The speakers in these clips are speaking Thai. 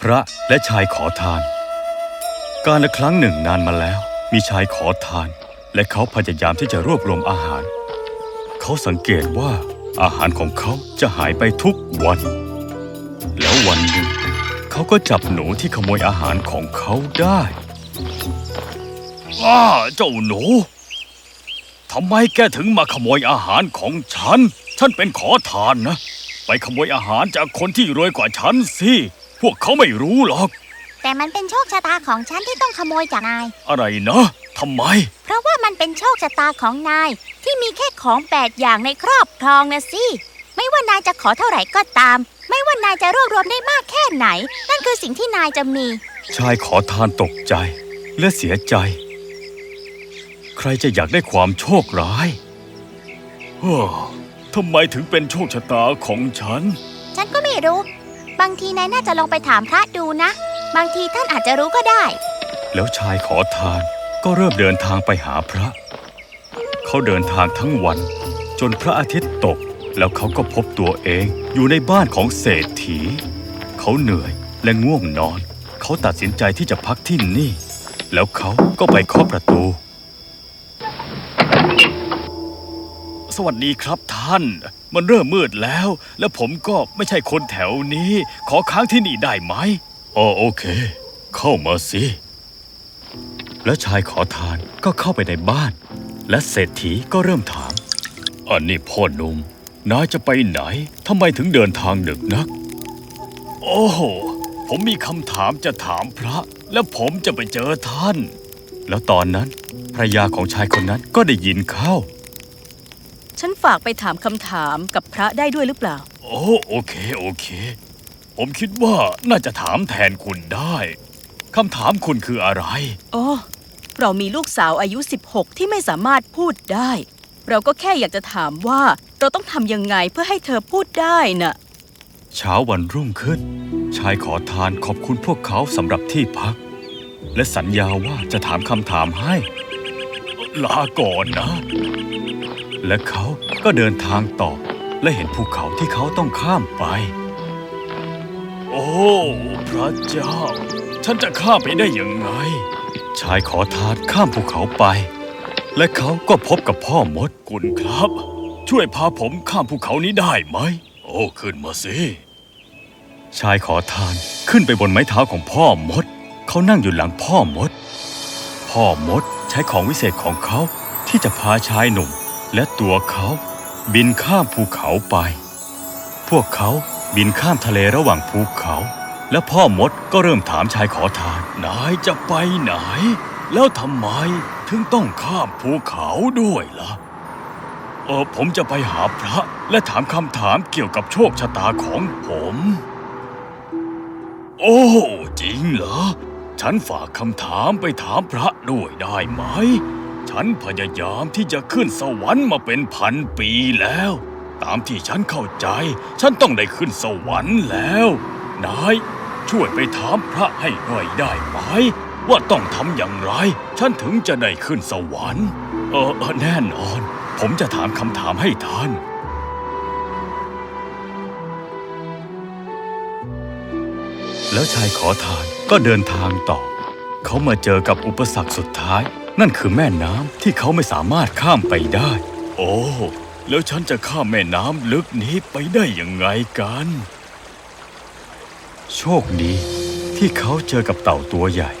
พระและชายขอทาน การละครั้งหนึ่งนานมาแล้ว มีชายขอทาน และเขาพยายามที่จะรวบรวมอาหาร เขาสังเกตว่าอาหารของเขาจะหายไปทุกวัน แล้ววันหนึ่ง เขาก็จับหนูที่ขโมยอาหารของเขาได้อ้าเจ้าหนูทำไมแกถึงมาขโมยอาหารของฉัน ฉันเป็นขอทานนะ ไปขโมยอาหารจากคนที่รวยกว่าฉันสิ พวกเขาไม่รู้หรอก แต่มันเป็นโชคชะตาของฉันที่ต้องขโมยจากนาย อะไรนะทำไม เพราะว่ามันเป็นโชคชะตาของนายที่มีแค่ของแปดอย่างในครอบครองนะสิ ไม่ว่านายจะขอเท่าไหร่ก็ตาม ไม่ว่านายจะรวบรวมได้มากแค่ไหน นั่นคือสิ่งที่นายจะมี ชายขอทานตกใจและเสียใจ ใครจะอยากได้ความโชคร้ายเฮ้อ ทำไมถึงเป็นโชคชะตาของฉัน ฉันก็ไม่รู้ บางทีนายน่าจะลองไปถามพระดูนะ บางทีท่านอาจจะรู้ก็ได้ แล้วชายขอทานก็เริ่มเดินทางไปหาพระ เขาเดินทางทั้งวัน จนพระอาทิตย์ตก แล้วเขาก็พบตัวเองอยู่ในบ้านของเศรษฐี เขาเหนื่อยและง่วงนอน เขาตัดสินใจที่จะพักที่นี่ แล้วเขาก็ไปเคาะประตู สวัสดีครับท่าน มันเริ่มมืดแล้ว และผมก็ไม่ใช่คนแถวนี้ ขอค้างที่นี่ได้ไหมอ๋อโอเค เข้ามาสิ แล้วชายขอทานก็เข้าไปในบ้าน และเศรษฐีก็เริ่มถาม อันนี้พ่อหนุ่มนายจะไปไหนทำไมถึงเดินทางดึกนัก โอ้โหผมมีคำถามจะถามพระ และผมจะไปเจอท่าน แล้วตอนนั้นภรรยาของชายคนนั้นก็ได้ยินเข้า ฉันฝากไปถามคำถามกับพระได้ด้วยหรือเปล่า โอ้โอเค โอเค ผมคิดว่าน่าจะถามแทนคุณได้คำถามคุณคืออะไร โอ้เรามีลูกสาวอายุ 16 ที่ไม่สามารถพูดได้ เราก็แค่อยากจะถามว่าเราต้องทำยังไงเพื่อให้เธอพูดได้น่ะ เช้าวันรุ่งขึ้น ชายขอทานขอบคุณพวกเขาสำหรับที่พัก และสัญญาว่าจะถามคำถามให้ ลาก่อนนะ และเขาก็เดินทางต่อ และเห็นภูเขาที่เขาต้องข้ามไป โอ้ พระเจ้า ฉันจะข้ามไปได้ยังไง ชายขอทานข้ามภูเขาไป และเขาก็พบกับพ่อมดกุลครับ ช่วยพาผมข้ามภูเขานี้ได้ไหม โอ้ขึ้นมาสิชายขอทานขึ้นไปบนไม้เท้าของพ่อมด เขานั่งอยู่หลังพ่อมด พ่อมด ใช้ของวิเศษของเขาที่จะพาชายหนุ่มและตัวเขาบินข้ามภูเขาไป พวกเขาบินข้ามทะเลระหว่างภูเขา และพ่อมดก็เริ่มถามชายขอทาน นายจะไปไหน แล้วทำไมถึงต้องข้ามภูเขาด้วยล่ะ เออผมจะไปหาพระและถามคำถามเกี่ยวกับโชคชะตาของผม โอ้ จริงเหรอ ฉันฝากคำถามไปถามพระด้วยได้ไหม ฉันพยายามที่จะขึ้นสวรรค์มาเป็นพันปีแล้ว ตามที่ฉันเข้าใจ ฉันต้องได้ขึ้นสวรรค์แล้ว นาย ช่วยไปถามพระให้หน่อยได้ไหม ว่าต้องทำอย่างไร ฉันถึงจะได้ขึ้นสวรรค์ เออเออแน่นอน ผมจะถามคำถามให้ท่านแล้วชายขอทาน ก็เดินทางต่อ เขามาเจอกับอุปสรรคสุดท้าย นั่นคือแม่น้ำที่เขาไม่สามารถข้ามไปได้ โอ้ แล้วฉันจะข้ามแม่น้ำลึกนี้ไปได้ยังไงกัน โชคดีที่เขาเจอกับเต่าตัวใหญ่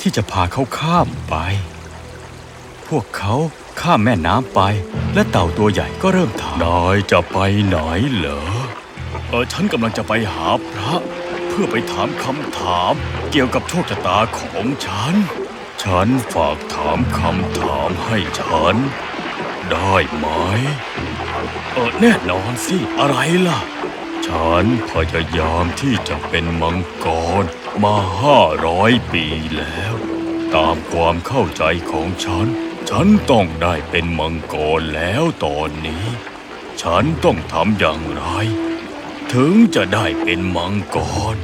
ที่จะพาเขาข้ามไป พวกเขาข้ามแม่น้ำไป และเต่าตัวใหญ่ก็เริ่มถามนายจะไปไหนเหรอเออฉันกำลังจะไปหาพระเพื่อไปถามคำถามเกี่ยวกับโชคชะตาของฉัน ฉันฝากถามคำถามให้ฉัน ได้ไหม เออแน่นอนสิ อะไรล่ะ ฉันพยายามที่จะเป็นมังกรมาห้าร้อยปีแล้ว ตามความเข้าใจของฉัน ฉันต้องได้เป็นมังกรแล้วตอนนี้ ฉันต้องทำอย่างไร ถึงจะได้เป็นมังกร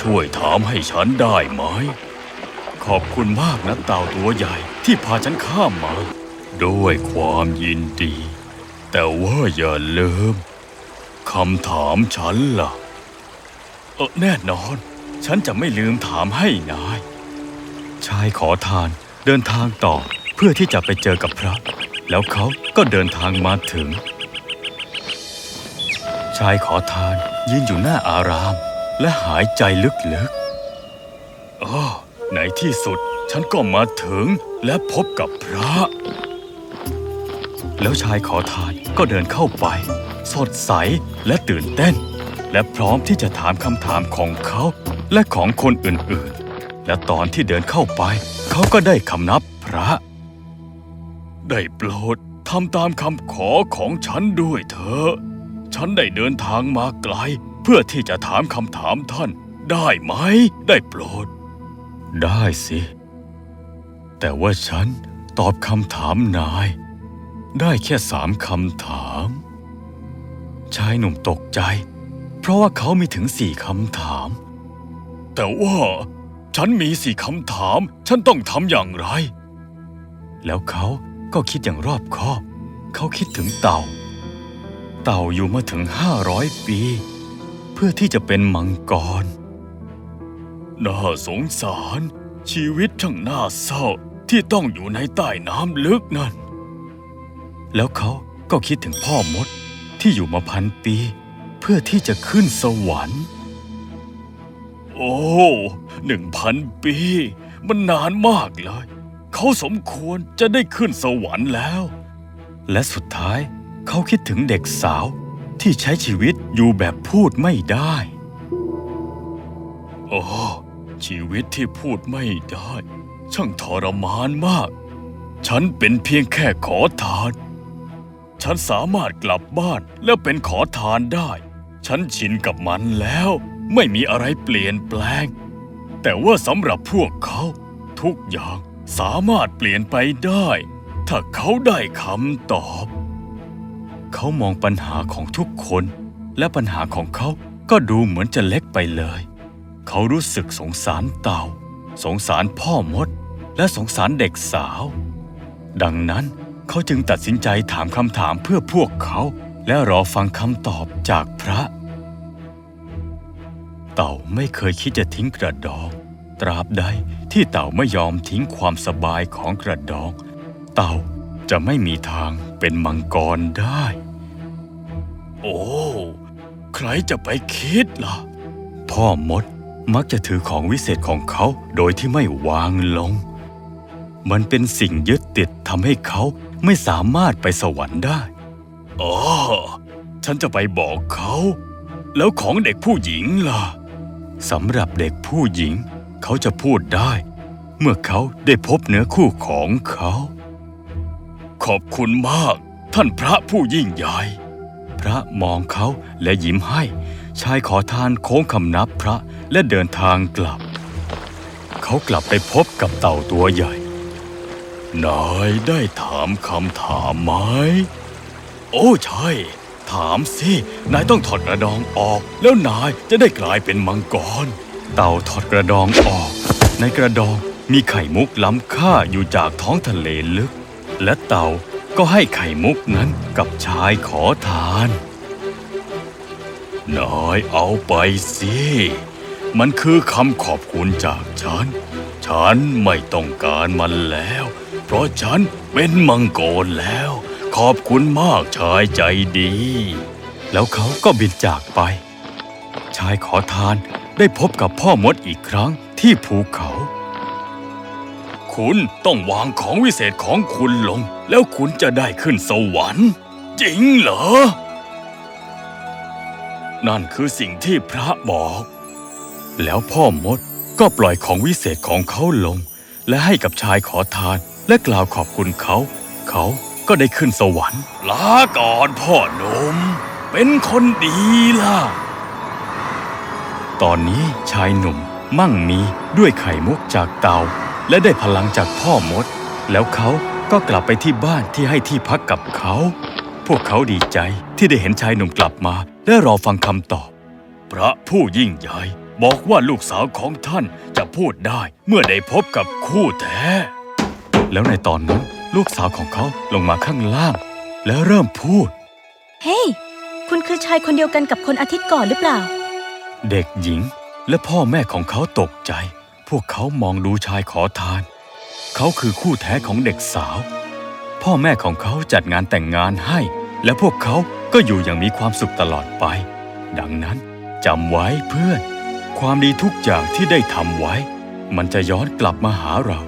ช่วยถามให้ฉันได้ไหม ขอบคุณมากนะเต่าตัวใหญ่ที่พาฉันข้ามมา ด้วยความยินดี แต่ว่าอย่าลืมคำถามฉันล่ะ เออแน่นอน ฉันจะไม่ลืมถามให้นาย ชายขอทานเดินทางต่อเพื่อที่จะไปเจอกับพระ แล้วเขาก็เดินทางมาถึง ชายขอทานยืนอยู่หน้าอาราม และหายใจลึกๆออในที่สุดฉันก็มาถึงและพบกับพระ แล้วชายขอทานก็เดินเข้าไป สดใสและตื่นเต้น และพร้อมที่จะถามคำถามของเขาและของคนอื่นๆ และตอนที่เดินเข้าไป เขาก็ได้คำนับพระ ได้โปรดทำตามคำขอของฉันด้วยเถอะ ฉันได้เดินทางมาไกล เพื่อที่จะถามคำถามท่าน ได้ไหม ได้โปรด ได้สิ แต่ว่าฉันตอบคำถามนาย ได้แค่สามคำถาม ชายหนุ่มตกใจ เพราะว่าเขามีถึงสี่คำถาม แต่ว่าฉันมีสี่คำถาม ฉันต้องทำอย่างไร แล้วเขาก็คิดอย่างรอบคอบ เขาคิดถึงเต่า เต่าอยู่มาถึงห้าร้อยปี เพื่อที่จะเป็นมังกร น่าสงสาร ชีวิตช่างน่าเศร้าที่ต้องอยู่ในใต้น้ำลึกนั่น แล้วเขาก็คิดถึงพ่อมดที่อยู่มาพันปี เพื่อที่จะขึ้นสวรรค์ โอ้หนึ่งพันปี มันนานมากเลย เขาสมควรจะได้ขึ้นสวรรค์แล้ว และสุดท้ายเขาคิดถึงเด็กสาวที่ใช้ชีวิตอยู่แบบพูดไม่ได้ โอ้ ชีวิตที่พูดไม่ได้ ช่างทรมานมาก ฉันเป็นเพียงแค่ขอทาน ฉันสามารถกลับบ้านแล้วเป็นขอทานได้ ฉันชินกับมันแล้วไม่มีอะไรเปลี่ยนแปลง แต่ว่าสำหรับพวกเขา ทุกอย่างสามารถเปลี่ยนไปได้ ถ้าเขาได้คำตอบ เขามองปัญหาของทุกคน และปัญหาของเขาก็ดูเหมือนจะเล็กไปเลย เขารู้สึกสงสารเต่า สงสารพ่อมด และสงสารเด็กสาว ดังนั้นเขาจึงตัดสินใจถามคำถามเพื่อพวกเขา และรอฟังคำตอบจากพระ เต่าไม่เคยคิดจะทิ้งกระดอง ตราบใดที่เต่าไม่ยอมทิ้งความสบายของกระดอง เต่าจะไม่มีทางเป็นมังกรได้ โอ้ ใครจะไปคิดล่ะ พ่อมดมักจะถือของวิเศษของเขาโดยที่ไม่วางลง มันเป็นสิ่งยึดติดทำให้เขาไม่สามารถไปสวรรค์ได้ อ๋อ ฉันจะไปบอกเขา แล้วของเด็กผู้หญิงล่ะสำหรับเด็กผู้หญิง เขาจะพูดได้ เมื่อเขาได้พบเนื้อคู่ของเขา ขอบคุณมาก ท่านพระผู้ยิ่งใหญ่พ ระมองเขาและยิ้มให้ ชายขอทานโค้งคำนับพระและเดินทางกลับ เขากลับไปพบกับเต่าตัวใหญ่ นายได้ถามคำถามไหม โอ้ใช่ ถามสิ นายต้องถอดกระดองออก แล้วนายจะได้กลายเป็นมังกร เต่าถอดกระดองออก ในกระดองมีไข่มุกล้ำค่าอยู่จากท้องทะเลลึก และเต่า ก็ให้ไข่มุกนั้นกับชายขอทาน นายเอาไปสิ มันคือคำขอบคุณจากฉัน ฉันไม่ต้องการมันแล้ว เพราะฉันเป็นมังกรแล้ว ขอบคุณมากชายใจดี แล้วเขาก็บินจากไป ชายขอทานได้พบกับพ่อมดอีกครั้งที่ภูเขา คุณต้องวางของวิเศษของคุณลง แล้วคุณจะได้ขึ้นสวรรค์จริงเหรอ นั่นคือสิ่งที่พระบอก แล้วพ่อมดก็ปล่อยของวิเศษของเขาลง และให้กับชายขอทานและกล่าวขอบคุณเขา เขาก็ได้ขึ้นสวรรค์ลาก่อนพ่อหนุ่มเป็นคนดีล่ะ ตอนนี้ชายหนุ่มมั่งมีด้วยไข่มุกจากเตา และได้พลังจากพ่อมด แล้วเขาก็กลับไปที่บ้านที่ให้ที่พักกับเขา พวกเขาดีใจที่ได้เห็นชายหนุ่มกลับมา และรอฟังคำตอบ พระผู้ยิ่งใหญ่บอกว่าลูกสาวของท่านจะพูดได้เมื่อได้พบกับคู่แท้ แล้วในตอนนั้นลูกสาวของเขาลงมาข้างล่าง แล้วเริ่มพูด เฮ้ย คุณคือชายคนเดียวกันกับคนอาทิตย์ก่อนหรือเปล่า เด็กหญิงและพ่อแม่ของเขาตกใจ พวกเขามองดูชายขอทาน เขาคือคู่แท้ของเด็กสาว พ่อแม่ของเขาจัดงานแต่งงานให้ และพวกเขาก็อยู่อย่างมีความสุขตลอดไป ดังนั้นจำไว้เพื่อน ความดีทุกอย่างที่ได้ทำไว้ มันจะย้อนกลับมาหาเรา